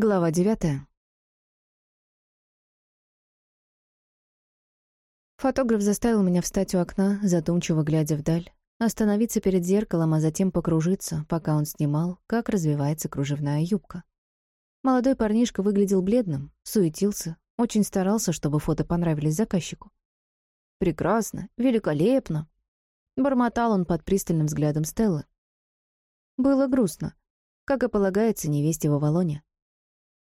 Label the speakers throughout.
Speaker 1: Глава девятая. Фотограф заставил меня встать у окна, задумчиво глядя вдаль, остановиться перед зеркалом, а затем покружиться, пока он снимал, как развивается кружевная юбка. Молодой парнишка выглядел бледным, суетился, очень старался, чтобы фото понравились заказчику. «Прекрасно, великолепно!» Бормотал он под пристальным взглядом Стеллы. Было грустно, как и полагается невесте в Авалоне.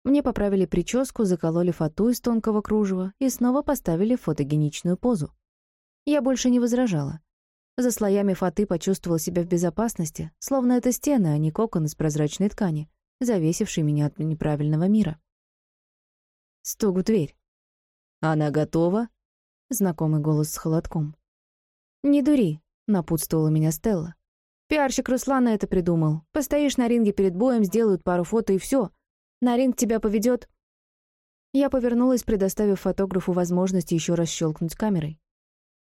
Speaker 1: Мне поправили прическу, закололи фату из тонкого кружева и снова поставили фотогеничную позу. Я больше не возражала. За слоями фаты почувствовала себя в безопасности, словно это стены, а не кокон из прозрачной ткани, завесивший меня от неправильного мира. Стук в дверь. «Она готова?» Знакомый голос с холодком. «Не дури», — напутствовала меня Стелла. «Пиарщик Руслана это придумал. Постоишь на ринге перед боем, сделают пару фото и все. На ринг тебя поведет. Я повернулась, предоставив фотографу возможность еще раз щелкнуть камерой.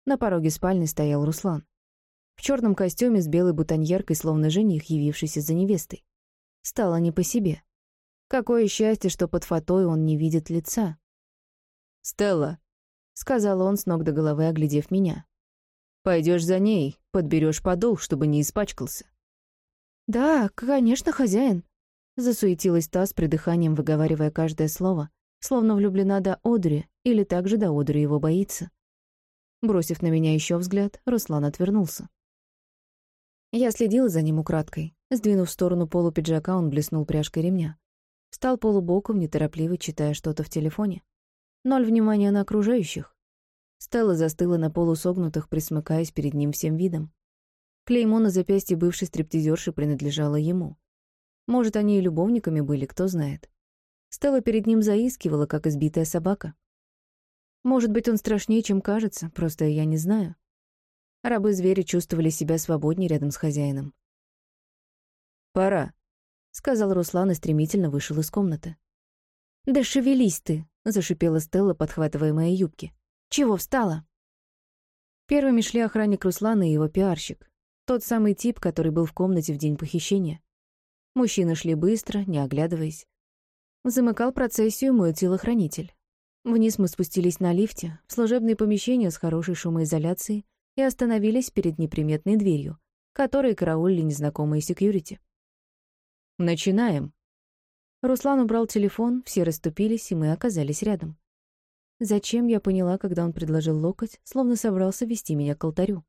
Speaker 1: На пороге спальни стоял Руслан. В черном костюме с белой бутоньеркой, словно жених, явившийся за невестой. Стало не по себе. Какое счастье, что под фотой он не видит лица. «Стелла», — сказал он с ног до головы, оглядев меня. Пойдешь за ней, подберешь подол, чтобы не испачкался». «Да, конечно, хозяин», Засуетилась та с придыханием, выговаривая каждое слово, словно влюблена до Одри или также до Одри его боится. Бросив на меня еще взгляд, Руслан отвернулся. Я следила за ним украдкой. Сдвинув в сторону полу пиджака, он блеснул пряжкой ремня. Встал полубоком, неторопливо читая что-то в телефоне. Ноль внимания на окружающих. Стелла застыла на полу согнутых, присмыкаясь перед ним всем видом. Клеймо на запястье бывшей стриптизерши принадлежало ему. Может, они и любовниками были, кто знает. Стелла перед ним заискивала, как избитая собака. Может быть, он страшнее, чем кажется, просто я не знаю. Рабы-звери чувствовали себя свободнее рядом с хозяином.
Speaker 2: «Пора», — сказал Руслан и стремительно вышел из комнаты.
Speaker 1: «Да шевелись ты», — зашипела Стелла, подхватывая мои юбки. «Чего встала?»
Speaker 2: Первыми шли охранник Руслана и его пиарщик. Тот самый тип, который был в комнате в день похищения. Мужчины шли быстро, не оглядываясь. Замыкал процессию мой телохранитель. Вниз мы спустились на лифте, в служебные помещения с хорошей шумоизоляцией и остановились перед неприметной дверью, которой караулили незнакомые секьюрити. «Начинаем». Руслан убрал телефон, все расступились, и мы оказались рядом. Зачем, я поняла, когда он предложил локоть, словно собрался вести меня к алтарю.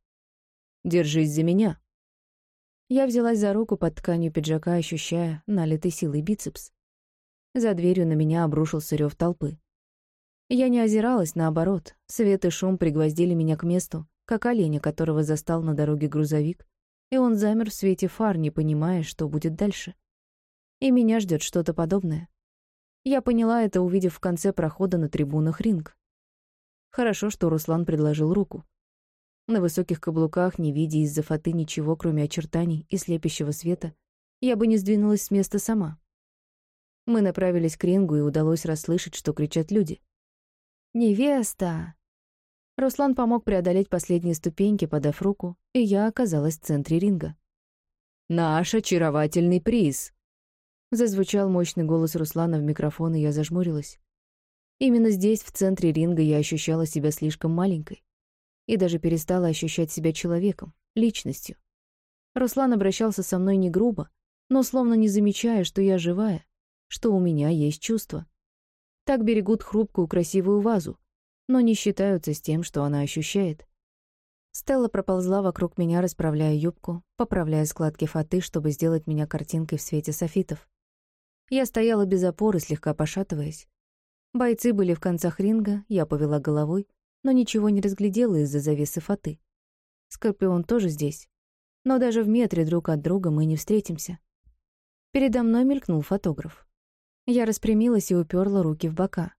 Speaker 2: «Держись за меня», я взялась за руку под тканью пиджака, ощущая налитый силой бицепс. За дверью на меня обрушился рев толпы. Я не озиралась, наоборот. Свет и шум пригвоздили меня к месту, как оленя, которого застал на дороге грузовик, и он замер в свете фар, не понимая, что будет дальше. И меня ждет что-то подобное. Я поняла это, увидев в конце прохода на трибунах ринг. Хорошо, что Руслан предложил руку. На высоких каблуках, не видя из-за фаты ничего, кроме очертаний и слепящего света, я бы не сдвинулась с места сама. Мы направились к рингу, и удалось расслышать, что кричат люди. «Невеста!» Руслан помог преодолеть последние ступеньки, подав руку, и я оказалась в центре ринга.
Speaker 3: «Наш очаровательный приз!»
Speaker 2: Зазвучал мощный голос Руслана в микрофон, и я зажмурилась. Именно здесь, в центре ринга, я ощущала себя слишком маленькой и даже перестала ощущать себя человеком, личностью. Руслан обращался со мной не грубо, но словно не замечая, что я живая, что у меня есть чувства. Так берегут хрупкую красивую вазу, но не считаются с тем, что она ощущает. Стелла проползла вокруг меня, расправляя юбку, поправляя складки фаты, чтобы сделать меня картинкой в свете софитов. Я стояла без опоры, слегка пошатываясь. Бойцы были в концах ринга, я повела головой, но ничего не разглядела из-за завесы фаты. Скорпион тоже здесь. Но даже в метре друг от друга мы не встретимся. Передо мной мелькнул фотограф. Я распрямилась и уперла руки в бока.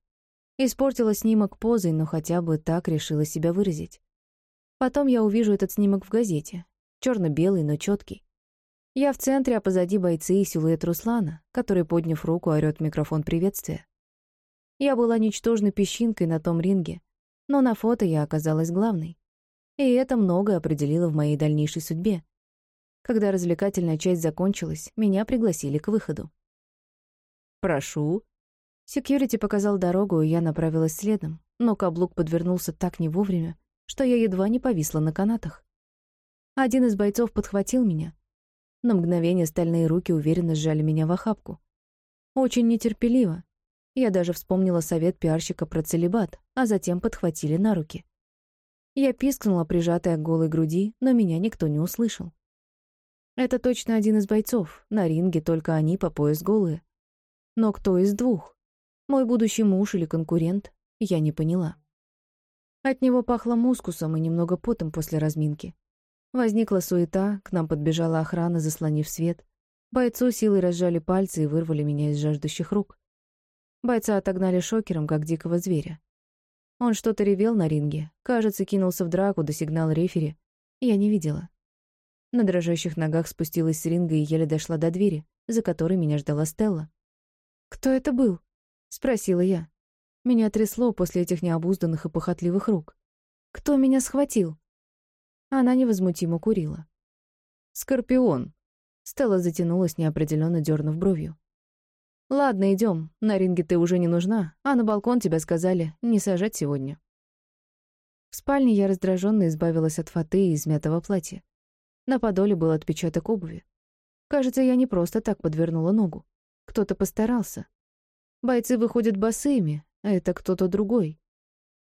Speaker 2: Испортила снимок позой, но хотя бы так решила себя выразить. Потом я увижу этот снимок в газете. черно белый но четкий. Я в центре, а позади бойцы и силуэт Руслана, который, подняв руку, орёт микрофон приветствия. Я была ничтожной песчинкой на том ринге, но на фото я оказалась главной. И это многое определило в моей дальнейшей судьбе. Когда развлекательная часть закончилась, меня пригласили к выходу.
Speaker 3: «Прошу»,
Speaker 2: Секьюрити показал дорогу, и я направилась следом, но каблук подвернулся так не вовремя, что я едва не повисла на канатах. Один из бойцов подхватил меня. На мгновение стальные руки уверенно сжали меня в охапку. Очень нетерпеливо. Я даже вспомнила совет пиарщика про целебат, а затем подхватили на руки. Я пискнула, прижатая к голой груди, но меня никто не услышал. Это точно один из бойцов, на ринге только они по пояс голые. Но кто из двух? Мой будущий муж или конкурент? Я не поняла. От него пахло мускусом и немного потом после разминки. Возникла суета, к нам подбежала охрана, заслонив свет. Бойцу силой разжали пальцы и вырвали меня из жаждущих рук. Бойца отогнали шокером, как дикого зверя. Он что-то ревел на ринге, кажется, кинулся в драку до сигнала рефери. Я не видела. На дрожащих ногах спустилась с ринга и еле дошла до двери, за которой меня ждала Стелла. «Кто это был?» — спросила я. Меня трясло после этих необузданных и похотливых рук. «Кто меня схватил?» Она невозмутимо курила.
Speaker 3: «Скорпион!»
Speaker 2: Стелла затянулась, неопределенно дернув бровью. «Ладно, идем. На ринге ты уже не нужна, а на балкон тебя сказали не сажать сегодня». В спальне я раздраженно избавилась от фаты и измятого платья. На подоле был отпечаток обуви. Кажется, я не просто так подвернула ногу. Кто-то постарался. Бойцы выходят босыми, а это кто-то другой.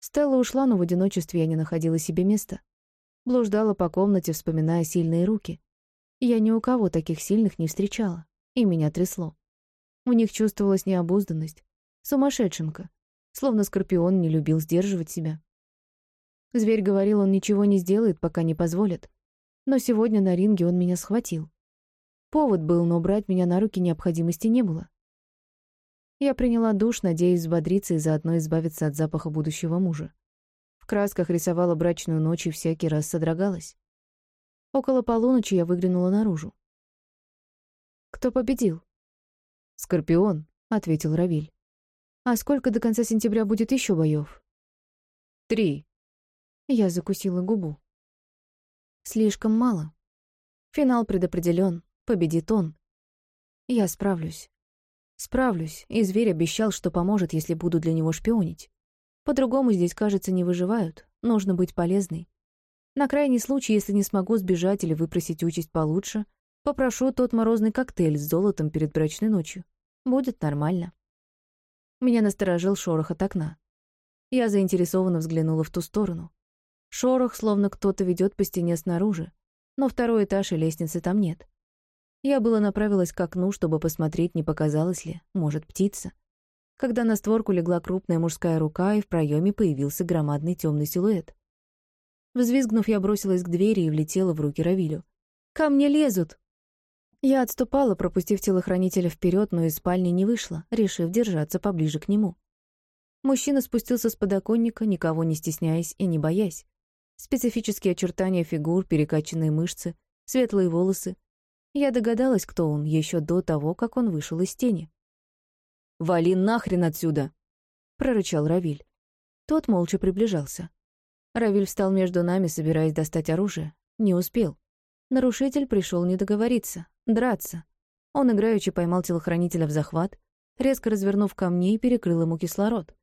Speaker 2: Стелла ушла, но в одиночестве я не находила себе места. Блуждала по комнате, вспоминая сильные руки. Я ни у кого таких сильных не встречала, и меня трясло. У них чувствовалась необузданность. Сумасшедшенка. Словно скорпион не любил сдерживать себя. Зверь говорил, он ничего не сделает, пока не позволит. Но сегодня на ринге он меня схватил. Повод был, но брать меня на руки необходимости не было. Я приняла душ, надеясь взбодриться и заодно избавиться от запаха будущего мужа. В красках рисовала брачную ночь и всякий раз содрогалась. Около полуночи я выглянула наружу. «Кто победил?»
Speaker 3: «Скорпион», — ответил Равиль.
Speaker 2: «А сколько до конца сентября будет еще боев?»
Speaker 3: «Три».
Speaker 2: Я закусила губу. «Слишком мало. Финал предопределен, победит он. Я справлюсь. Справлюсь, и зверь обещал, что поможет, если буду для него шпионить. По-другому здесь, кажется, не выживают, нужно быть полезной. На крайний случай, если не смогу сбежать или выпросить участь получше, Попрошу тот морозный коктейль с золотом перед брачной ночью. Будет нормально. Меня насторожил шорох от окна. Я заинтересованно взглянула в ту сторону. Шорох, словно кто-то ведет по стене снаружи, но второй этаж и лестницы там нет. Я было направилась к окну, чтобы посмотреть, не показалось ли, может, птица. Когда на створку легла крупная мужская рука, и в проеме появился громадный темный силуэт. Взвизгнув, я бросилась к двери и влетела в руки Равилю. «Ко мне лезут!» Я отступала, пропустив телохранителя вперед, но из спальни не вышла, решив держаться поближе к нему. Мужчина спустился с подоконника, никого не стесняясь и не боясь. Специфические очертания фигур, перекачанные мышцы, светлые волосы. Я догадалась, кто он, еще до того, как он вышел из тени.
Speaker 3: «Вали нахрен отсюда!»
Speaker 2: — прорычал Равиль. Тот молча приближался. Равиль встал между нами, собираясь достать оружие. Не успел. Нарушитель пришел не договориться, драться. Он играючи поймал телохранителя в захват, резко развернув ко мне и перекрыл ему кислород.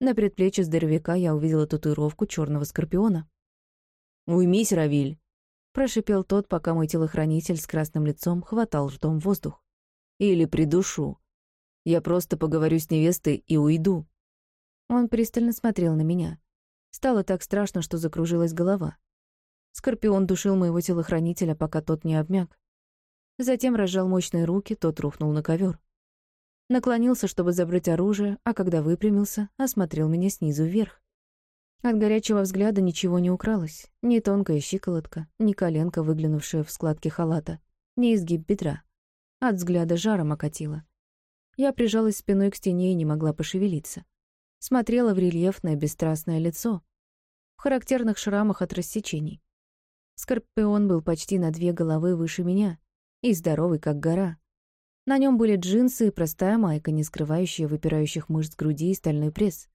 Speaker 2: На предплечье здоровяка я увидела татуировку черного скорпиона.
Speaker 3: «Уймись, Равиль!»
Speaker 2: — прошипел тот, пока мой телохранитель с красным лицом хватал ртом воздух.
Speaker 3: «Или придушу. Я просто поговорю с невестой и уйду».
Speaker 2: Он пристально смотрел на меня. Стало так страшно, что закружилась голова. Скорпион душил моего телохранителя, пока тот не обмяк. Затем разжал мощные руки, тот рухнул на ковер. Наклонился, чтобы забрать оружие, а когда выпрямился, осмотрел меня снизу вверх. От горячего взгляда ничего не укралось. Ни тонкая щиколотка, ни коленка, выглянувшая в складке халата, ни изгиб бедра. От взгляда жаром окатило. Я прижалась спиной к стене и не могла пошевелиться. Смотрела в рельефное бесстрастное лицо, в характерных шрамах от рассечений. Скорпион был почти на две головы выше меня и здоровый, как гора. На нем были джинсы и простая майка, не скрывающая выпирающих мышц груди и стальной пресс.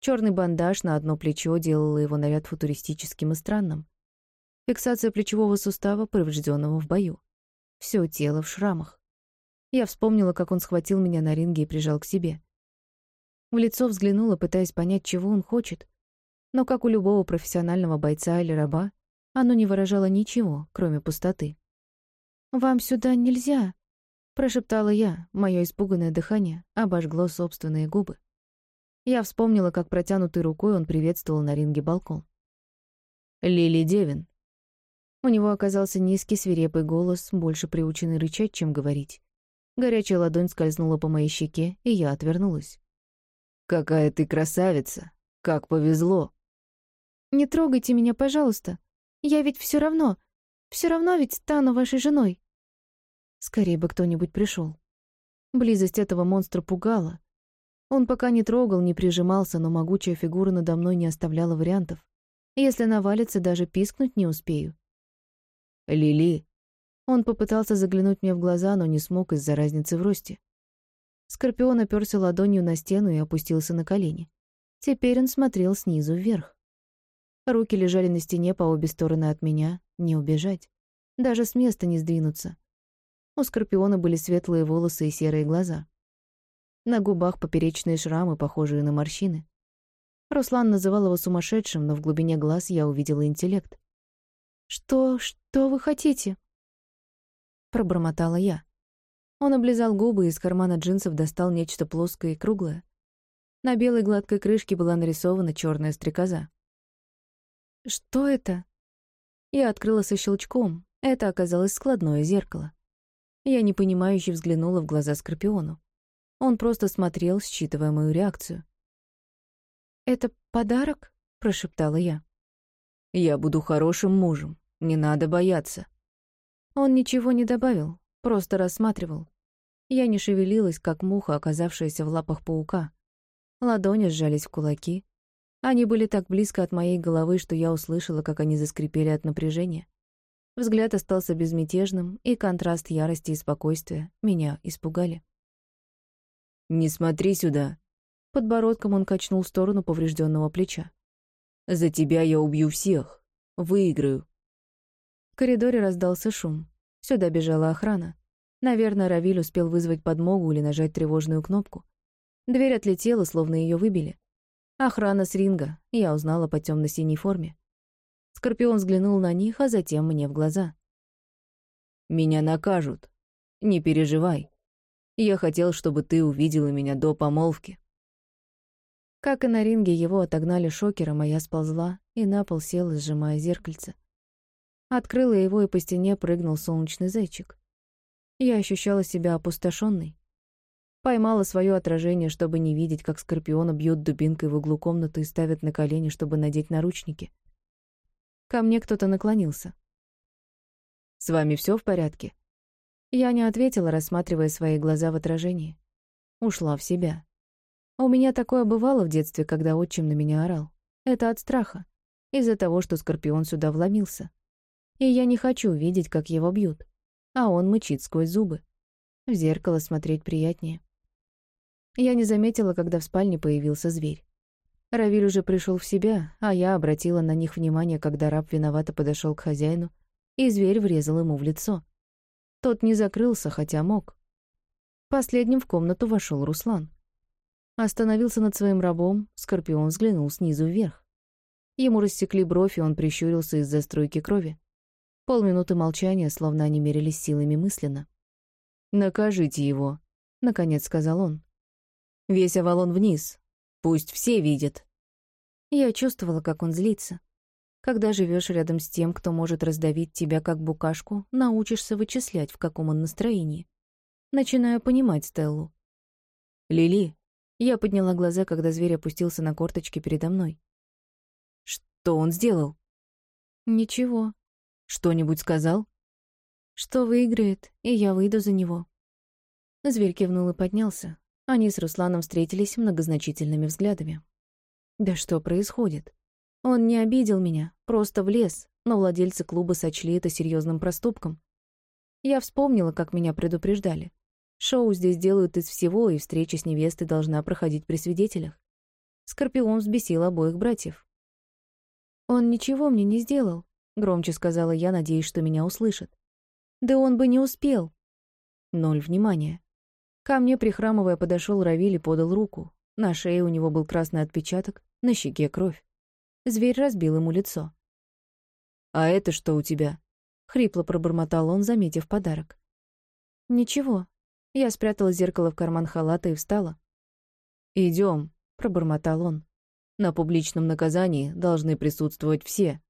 Speaker 2: Черный бандаж на одно плечо делала его наряд футуристическим и странным. Фиксация плечевого сустава, поврежденного в бою. Все тело в шрамах. Я вспомнила, как он схватил меня на ринге и прижал к себе. В лицо взглянула, пытаясь понять, чего он хочет. Но, как у любого профессионального бойца или раба, оно не выражало ничего, кроме пустоты. «Вам сюда нельзя», — прошептала я, мое испуганное дыхание обожгло собственные губы. Я вспомнила, как протянутой рукой он приветствовал на ринге балкон.
Speaker 3: «Лили Девин».
Speaker 2: У него оказался низкий свирепый голос, больше приученный рычать, чем говорить. Горячая ладонь скользнула по моей щеке, и я отвернулась.
Speaker 3: «Какая ты красавица! Как повезло!»
Speaker 2: «Не трогайте меня, пожалуйста. Я ведь все равно, все равно ведь стану вашей женой». Скорее бы кто-нибудь пришел. Близость этого монстра пугала. Он пока не трогал, не прижимался, но могучая фигура надо мной не оставляла вариантов. Если навалится, даже пискнуть не успею.
Speaker 3: «Лили!»
Speaker 2: Он попытался заглянуть мне в глаза, но не смог из-за разницы в росте. Скорпион оперся ладонью на стену и опустился на колени. Теперь он смотрел снизу вверх. Руки лежали на стене по обе стороны от меня, не убежать. Даже с места не сдвинуться. У Скорпиона были светлые волосы и серые глаза. На губах поперечные шрамы, похожие на морщины. Руслан называл его сумасшедшим, но в глубине глаз я увидела интеллект. «Что... что вы хотите?» Пробормотала я. Он облизал губы и из кармана джинсов достал нечто плоское и круглое. На белой гладкой крышке была нарисована черная стрекоза. «Что это?» Я открыла со щелчком. Это оказалось складное зеркало. Я непонимающе взглянула в глаза Скорпиону. Он просто смотрел, считывая мою реакцию. «Это подарок?» — прошептала я.
Speaker 3: «Я буду хорошим мужем. Не надо бояться».
Speaker 2: Он ничего не добавил, просто рассматривал. Я не шевелилась, как муха, оказавшаяся в лапах паука. Ладони сжались в кулаки. Они были так близко от моей головы, что я услышала, как они заскрипели от напряжения. Взгляд остался безмятежным, и контраст ярости и спокойствия меня испугали.
Speaker 3: «Не смотри сюда!»
Speaker 2: Подбородком он качнул в сторону поврежденного плеча.
Speaker 3: «За тебя я убью всех. Выиграю».
Speaker 2: В коридоре раздался шум. Сюда бежала охрана. Наверное, Равиль успел вызвать подмогу или нажать тревожную кнопку. Дверь отлетела, словно ее выбили. Охрана с ринга, я узнала по темно синей форме. Скорпион взглянул на них, а затем мне в глаза.
Speaker 3: «Меня накажут. Не переживай. Я хотел, чтобы ты увидела меня до помолвки».
Speaker 2: Как и на ринге, его отогнали шокером, а я сползла и на пол села, сжимая зеркальце. Открыла его, и по стене прыгнул солнечный зайчик. Я ощущала себя опустошенной. Поймала свое отражение, чтобы не видеть, как Скорпиона бьет дубинкой в углу комнаты и ставят на колени, чтобы надеть наручники. Ко мне кто-то наклонился.
Speaker 3: «С вами все в порядке?»
Speaker 2: Я не ответила, рассматривая свои глаза в отражении. Ушла в себя. У меня такое бывало в детстве, когда отчим на меня орал. Это от страха. Из-за того, что Скорпион сюда вломился. И я не хочу видеть, как его бьют. А он мычит сквозь зубы. В зеркало смотреть приятнее. Я не заметила, когда в спальне появился зверь. Равиль уже пришел в себя, а я обратила на них внимание, когда раб виновато подошел к хозяину, и зверь врезал ему в лицо. Тот не закрылся, хотя мог. Последним в комнату вошел Руслан. Остановился над своим рабом, Скорпион взглянул снизу вверх. Ему рассекли бровь, и он прищурился из-за струйки крови. Полминуты молчания, словно они мерились силами мысленно.
Speaker 3: «Накажите его», — наконец сказал он. «Весь Авалон вниз, Пусть все видят.
Speaker 2: Я чувствовала, как он злится. Когда живешь рядом с тем, кто может раздавить тебя как букашку, научишься вычислять, в каком он настроении. Начинаю понимать Стеллу.
Speaker 3: «Лили!»
Speaker 2: Я подняла глаза, когда зверь опустился на корточки передо мной.
Speaker 3: «Что он сделал?»
Speaker 2: «Ничего».
Speaker 3: «Что-нибудь сказал?»
Speaker 2: «Что выиграет, и я выйду за него». Зверь кивнул и поднялся. Они с Русланом встретились многозначительными взглядами. Да что происходит? Он не обидел меня, просто влез, но владельцы клуба сочли это серьезным проступком. Я вспомнила, как меня предупреждали. Шоу здесь делают из всего, и встреча с невестой должна проходить при свидетелях. Скорпион взбесил обоих братьев. «Он ничего мне не сделал», — громче сказала я, надеясь, что меня услышат. «Да он бы не успел». Ноль внимания. Ко мне, прихрамывая, подошел Равиль и подал руку. На шее у него был красный отпечаток, на щеке кровь. Зверь разбил ему лицо.
Speaker 3: «А это что у тебя?»
Speaker 2: — хрипло пробормотал он, заметив подарок. «Ничего». Я спрятала зеркало в карман халата и встала.
Speaker 3: Идем,
Speaker 2: пробормотал он.
Speaker 3: «На публичном наказании должны присутствовать все».